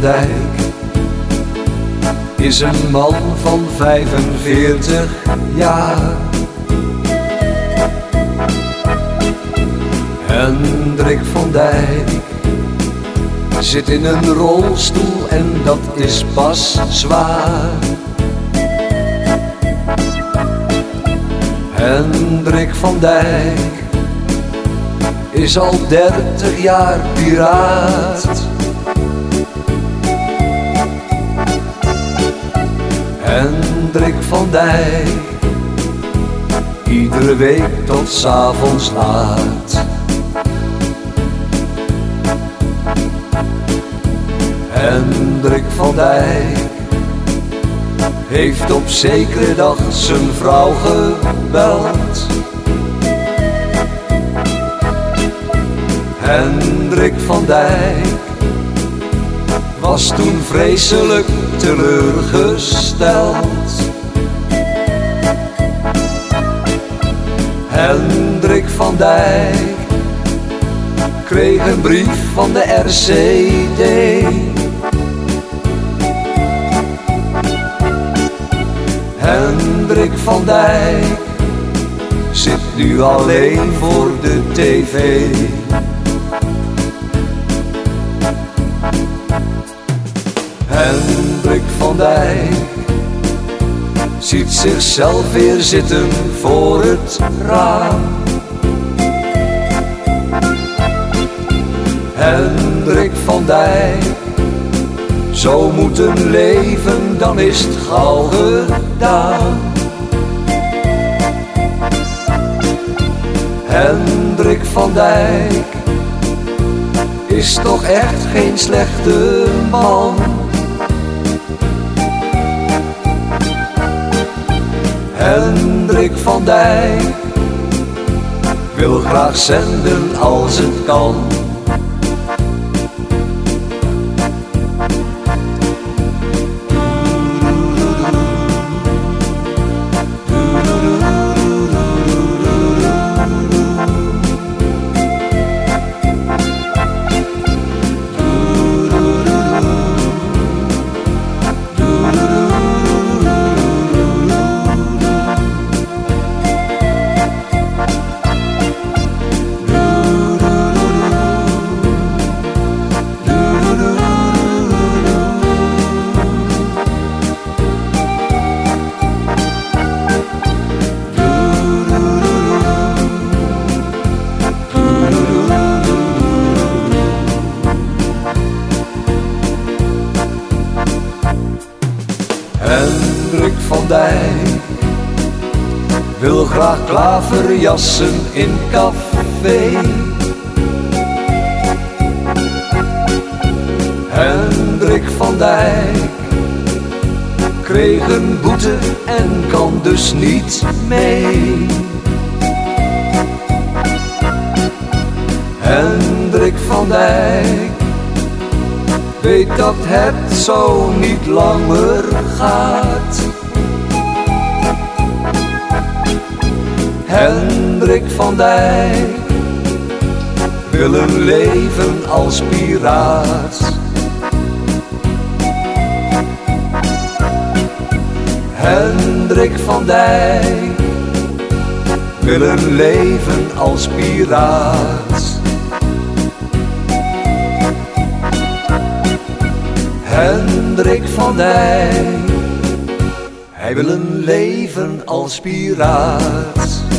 Dijk is een man van 45 jaar. Hendrik van Dijk zit in een rolstoel en dat is pas zwaar. Hendrik van Dijk is al dertig jaar piraat. Hendrik van Dijk, iedere week tot s'avonds laat. Hendrik van Dijk heeft op zekere dag zijn vrouw gebeld. Hendrik van Dijk was toen vreselijk teleurgesteld. Hendrik van Dijk kreeg een brief van de RCD. Hendrik van Dijk zit nu alleen voor de tv. Van Dijk ziet zichzelf weer zitten voor het raam. Hendrik van Dijk, zo moet een leven, dan is het gauw gedaan. Hendrik van Dijk is toch echt geen slechte man. Hendrik van Dijk wil graag zenden als het kan. Hendrik van Dijk wil graag klaverjassen in café. Hendrik van Dijk kreeg een boete en kan dus niet mee. Hendrik van Dijk weet dat het zo niet langer gaat. Hendrik van Dijk wil een leven als piraat. Hendrik van Dijk wil een leven als piraat. Hendrik van Dijk, hij wil een leven als piraat.